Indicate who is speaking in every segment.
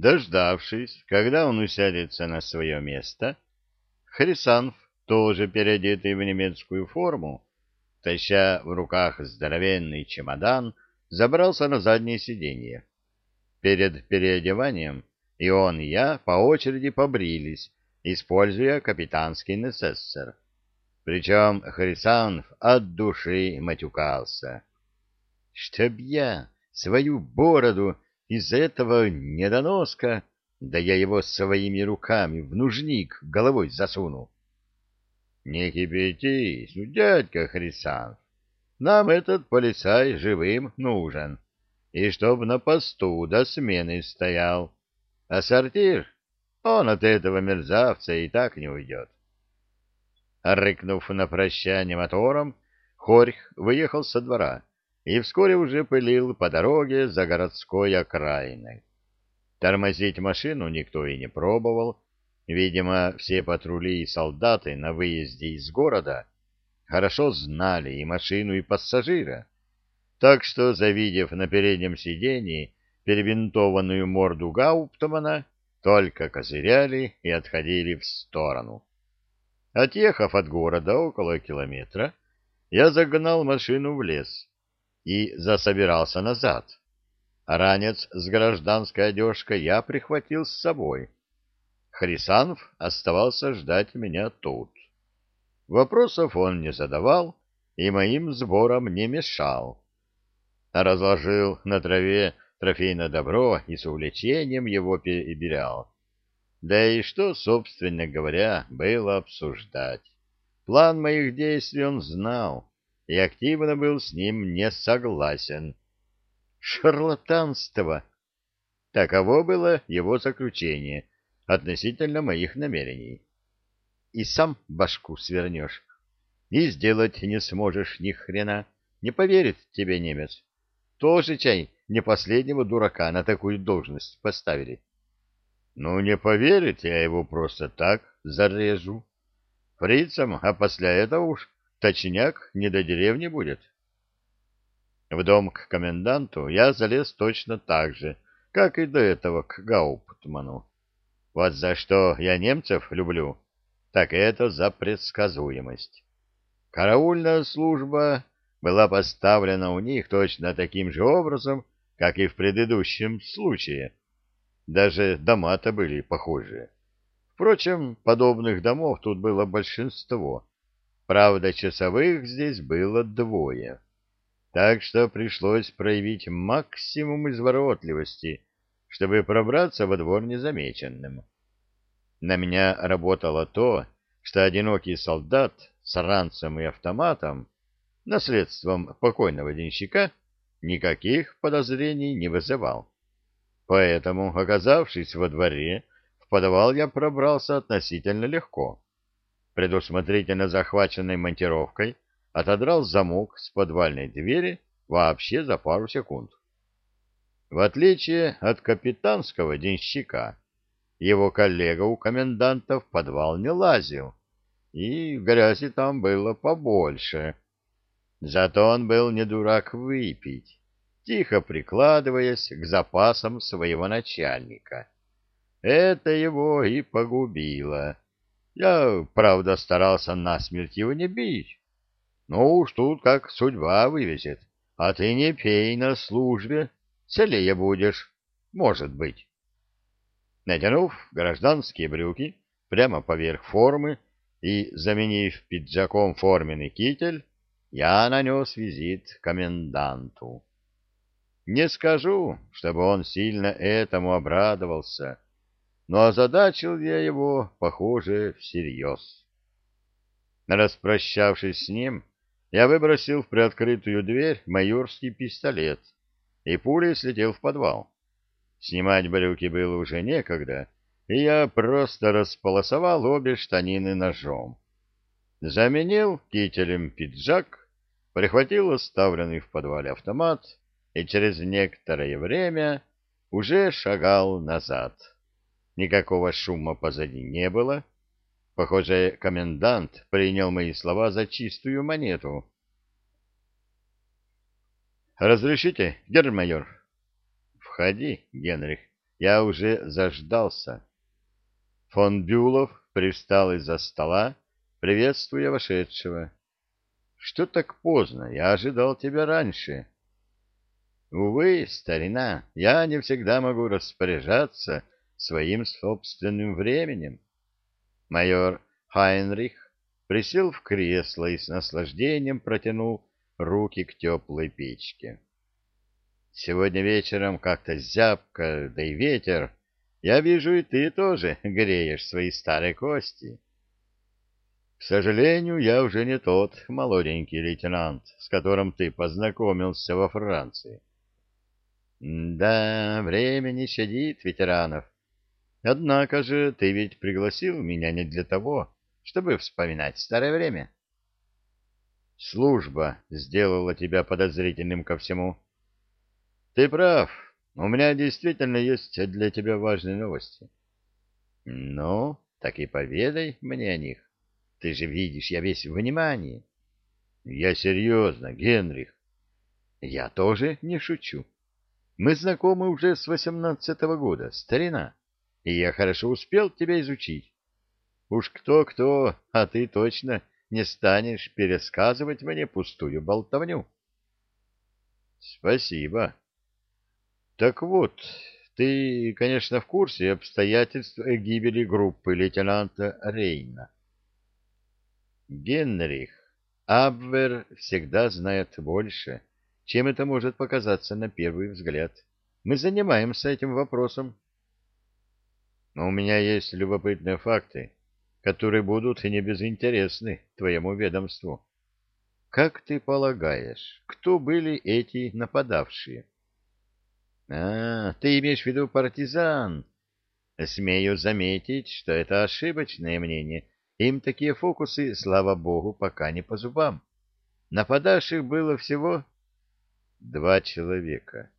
Speaker 1: Дождавшись, когда он усядется на свое место, Хрисанф, тоже переодетый в немецкую форму, таща в руках здоровенный чемодан, забрался на заднее сиденье. Перед переодеванием и он, и я по очереди побрились, используя капитанский несессор. Причем Хрисанф от души матюкался. «Чтоб я свою бороду из этого недоноска, да я его своими руками в нужник головой засуну!» «Не кипятись, ну, дядька Хрисанф, нам этот полицай живым нужен, и чтоб на посту до смены стоял, а сортир, он от этого мерзавца и так не уйдет». Рыкнув на прощание мотором, Хорьх выехал со двора и вскоре уже пылил по дороге за городской окраиной. Тормозить машину никто и не пробовал. Видимо, все патрули и солдаты на выезде из города хорошо знали и машину, и пассажира. Так что, завидев на переднем сидении перебинтованную морду Гауптмана, только козыряли и отходили в сторону. Отъехав от города около километра, я загнал машину в лес и засобирался назад. Ранец с гражданской одежкой я прихватил с собой. Хрисанов оставался ждать меня тут. Вопросов он не задавал и моим сборам не мешал. Разложил на траве трофейное добро и с увлечением его перебирал. Да и что, собственно говоря, было обсуждать? План моих действий он знал и активно был с ним не согласен. Шарлатанство! Таково было его заключение относительно моих намерений. И сам башку свернешь, и сделать не сможешь ни хрена, не поверит тебе немец. Тоже чай не последнего дурака на такую должность поставили. Ну, не поверит, я его просто так зарежу. Фрицам, а после этого уж точняк не до деревни будет. В дом к коменданту я залез точно так же, как и до этого к Гауптману. Вот за что я немцев люблю, так это за предсказуемость. Караульная служба была поставлена у них точно таким же образом, как и в предыдущем случае — даже дома-то были похожие. Впрочем, подобных домов тут было большинство. Правда, часовых здесь было двое. Так что пришлось проявить максимум изворотливости, чтобы пробраться во двор незамеченным. На меня работало то, что одинокий солдат с ранцем и автоматом, наследством покойного денщика, никаких подозрений не вызывал. Поэтому, оказавшись во дворе, в подвал я пробрался относительно легко. Предусмотрительно захваченной монтировкой отодрал замок с подвальной двери вообще за пару секунд. В отличие от капитанского денщика, его коллега у коменданта в подвал не лазил, и грязи там было побольше. Зато он был не дурак выпить тихо прикладываясь к запасам своего начальника. Это его и погубило. Я, правда, старался насмерть его не бить. Ну уж тут как судьба вывезет. А ты не пей на службе, целее будешь, может быть. Натянув гражданские брюки прямо поверх формы и заменив пиджаком форменный китель, я нанес визит коменданту. Не скажу, чтобы он сильно этому обрадовался, но озадачил я его, похоже, всерьез. Распрощавшись с ним, я выбросил в приоткрытую дверь майорский пистолет и пулей слетел в подвал. Снимать брюки было уже некогда, и я просто располосовал обе штанины ножом. Заменил кителем пиджак, прихватил оставленный в подвале автомат и через некоторое время уже шагал назад. Никакого шума позади не было. Похоже, комендант принял мои слова за чистую монету. «Разрешите, гермайор?» «Входи, Генрих. я уже заждался. Фон Бюлов привстал из-за стола, приветствуя вошедшего. — Что так поздно? Я ожидал тебя раньше. — Увы, старина, я не всегда могу распоряжаться своим собственным временем. Майор Хайнрих присел в кресло и с наслаждением протянул руки к теплой печке. Сегодня вечером как-то зябко, да и ветер. Я вижу, и ты тоже греешь свои старые кости. К сожалению, я уже не тот молоденький лейтенант, с которым ты познакомился во Франции. Да, время не щадит ветеранов. Однако же ты ведь пригласил меня не для того, чтобы вспоминать старое время. Служба сделала тебя подозрительным ко всему. Ты прав. У меня действительно есть для тебя важные новости. Ну, так и поведай мне о них. Ты же видишь, я весь внимание. Я серьезно, Генрих. Я тоже не шучу. Мы знакомы уже с восемнадцатого года, старина, и я хорошо успел тебя изучить. Уж кто-кто, а ты точно не станешь пересказывать мне пустую болтовню. Спасибо. Так вот, ты, конечно, в курсе обстоятельств гибели группы лейтенанта Рейна. Генрих, Абвер всегда знает больше, чем это может показаться на первый взгляд. Мы занимаемся этим вопросом. Но у меня есть любопытные факты, которые будут не безинтересны твоему ведомству. Как ты полагаешь, кто были эти нападавшие? — а, ты имеешь в виду партизан? Смею заметить, что это ошибочное мнение. Им такие фокусы, слава богу, пока не по зубам. Нападавших было всего два человека.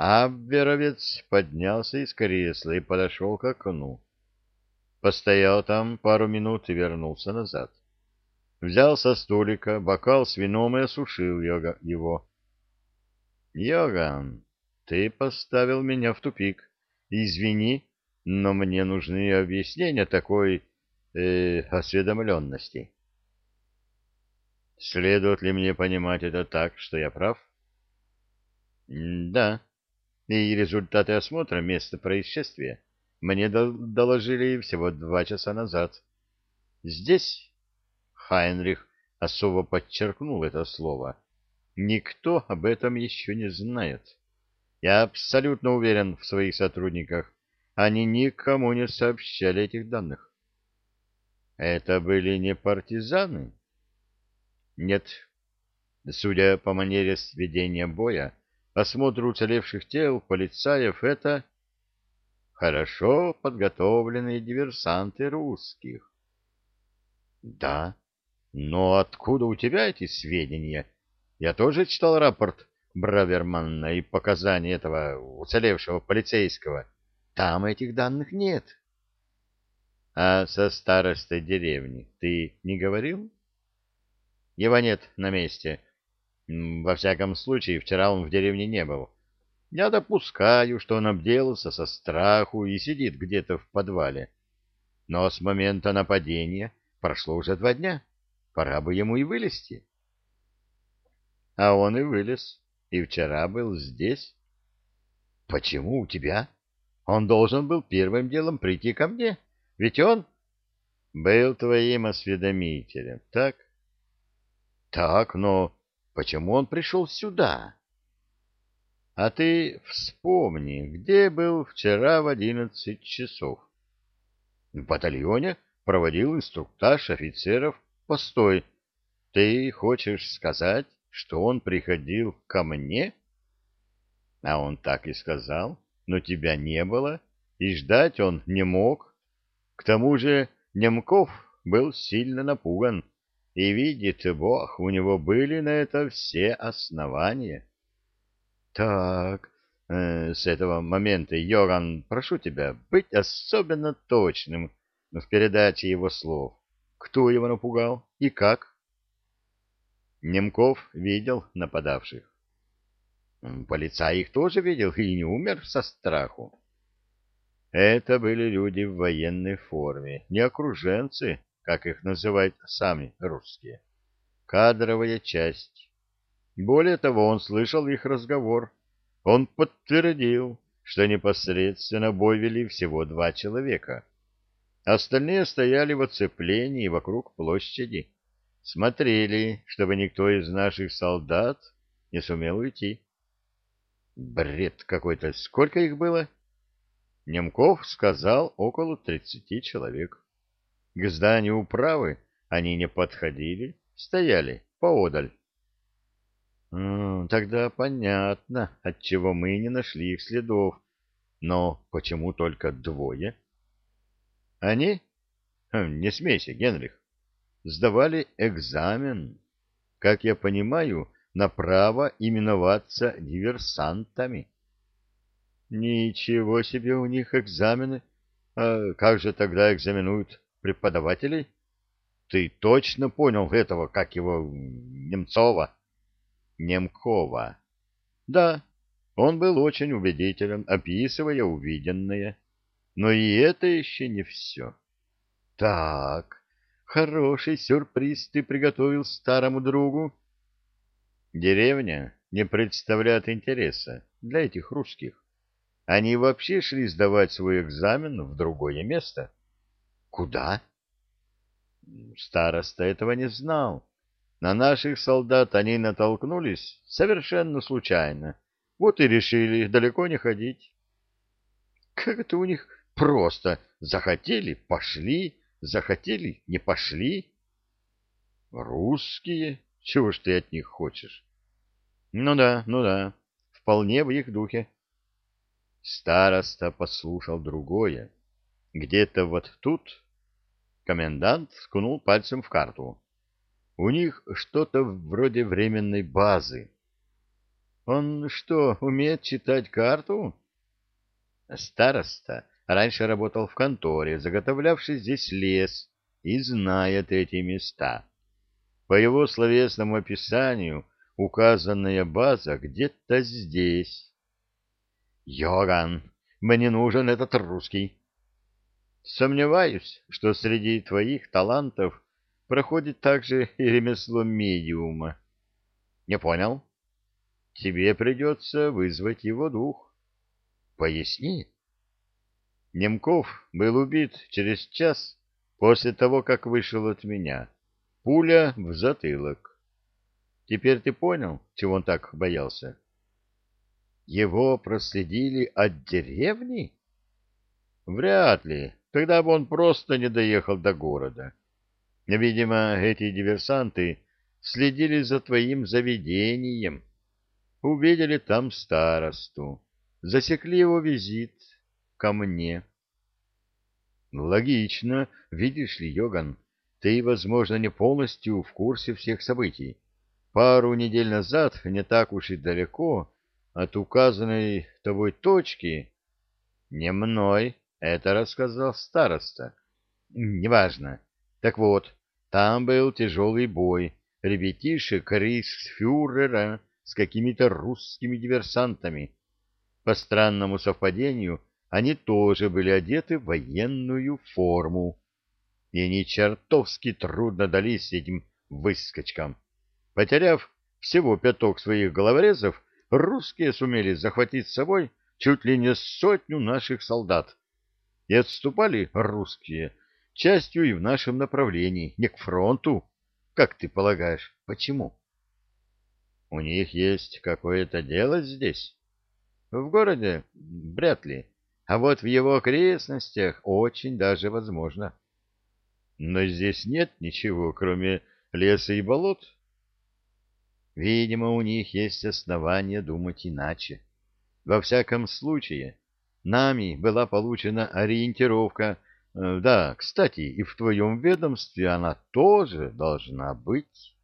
Speaker 1: Абверовец поднялся из кресла и подошел к окну. Постоял там пару минут и вернулся назад. Взял со столика бокал с вином и осушил его. — Йоган, ты поставил меня в тупик. Извини, но мне нужны объяснения такой э, осведомленности. Следует ли мне понимать это так, что я прав? Да. И результаты осмотра места происшествия мне доложили всего два часа назад. Здесь Хайнрих особо подчеркнул это слово. Никто об этом еще не знает. Я абсолютно уверен в своих сотрудниках. Они никому не сообщали этих данных. Это были не партизаны? Нет. Судя по манере сведения боя, осмотр уцелевших тел полицаев — это хорошо подготовленные диверсанты русских. Да, но откуда у тебя эти сведения? Я тоже читал рапорт Бравермана и показания этого уцелевшего полицейского, там этих данных нет. А со старостой деревни ты не говорил? Его нет на месте. Во всяком случае, вчера он в деревне не был. Я допускаю, что он обделался со страху и сидит где-то в подвале. Но с момента нападения прошло уже два дня. Пора бы ему и вылезти. А он и вылез и вчера был здесь. — Почему у тебя? Он должен был первым делом прийти ко мне, ведь он был твоим осведомителем, так? — Так, но почему он пришел сюда? — А ты вспомни, где был вчера в одиннадцать часов. — В батальоне проводил инструктаж офицеров. Постой, ты хочешь сказать, что он приходил ко мне? А он так и сказал, но тебя не было, и ждать он не мог. К тому же Немков был сильно напуган, и, видит Бог, у него были на это все основания. Так, э, с этого момента, Йоган, прошу тебя быть особенно точным в передаче его слов. Кто его напугал и как? Немков видел нападавших. Полицай их тоже видел и не умер со страху. Это были люди в военной форме, не окруженцы, как их называют сами русские. Кадровая часть. Более того, он слышал их разговор. Он подтвердил, что непосредственно бой вели всего два человека. Остальные стояли в оцеплении вокруг площади. Смотрели, чтобы никто из наших солдат не сумел уйти. Бред какой-то. Сколько их было? Немков сказал около тридцати человек. К зданию управы они не подходили, стояли поодаль. Тогда понятно, отчего мы не нашли их следов. Но почему только двое? Они, хм, не смейся, Генрих, сдавали экзамен, как я понимаю, на право именоваться диверсантами. Ничего себе у них экзамены. А как же тогда экзаменуют преподавателей? Ты точно понял этого, как его, Немцова? Немкова. Да, он был очень убедителен, описывая увиденное. Но и это еще не все. Так, хороший сюрприз ты приготовил старому другу. Деревня не представляет интереса для этих русских. Они вообще шли сдавать свой экзамен в другое место. Куда? Староста этого не знал. На наших солдат они натолкнулись совершенно случайно. Вот и решили далеко не ходить. Как это у них просто захотели — пошли, захотели — не пошли? Русские? Чего ж ты от них хочешь? Ну да, ну да, вполне в их духе. Староста послушал другое. Где-то вот тут комендант скунул пальцем в карту. У них что-то вроде временной базы. Он что, умеет читать карту? Староста раньше работал в конторе, заготовлявший здесь лес, и знает эти места. По его словесному описанию, указанная база где-то здесь. Йоган, мне нужен этот русский. Сомневаюсь, что среди твоих талантов проходит также и ремесло медиума. Не понял? Тебе придется вызвать его дух. Поясни. Немков был убит через час после того, как вышел от меня. Пуля в затылок. Теперь ты понял, чего он так боялся? Его проследили от деревни? Вряд ли. Тогда бы он просто не доехал до города. Видимо, эти диверсанты следили за твоим заведением. Увидели там старосту. Засекли его визит ко мне. Логично. Видишь ли, Йоган, ты, возможно, не полностью в курсе всех событий. Пару недель назад, не так уж и далеко, от указанной тобой точки? Не мной, это рассказал староста. Неважно. Так вот, там был тяжелый бой ребятишек рейхсфюрера с какими-то русскими диверсантами. По странному совпадению, они тоже были одеты в военную форму. И они чертовски трудно дались этим выскочкам. Потеряв всего пяток своих головорезов, русские сумели захватить с собой чуть ли не сотню наших солдат. И отступали русские частью и в нашем направлении, не к фронту, как ты полагаешь. Почему? У них есть какое-то дело здесь? В городе? Вряд ли. А вот в его окрестностях очень даже возможно. Но здесь нет ничего, кроме леса и болот. Видимо, у них есть основания думать иначе. Во всяком случае, нами была получена ориентировка. Э, да, кстати, и в твоем ведомстве она тоже должна быть.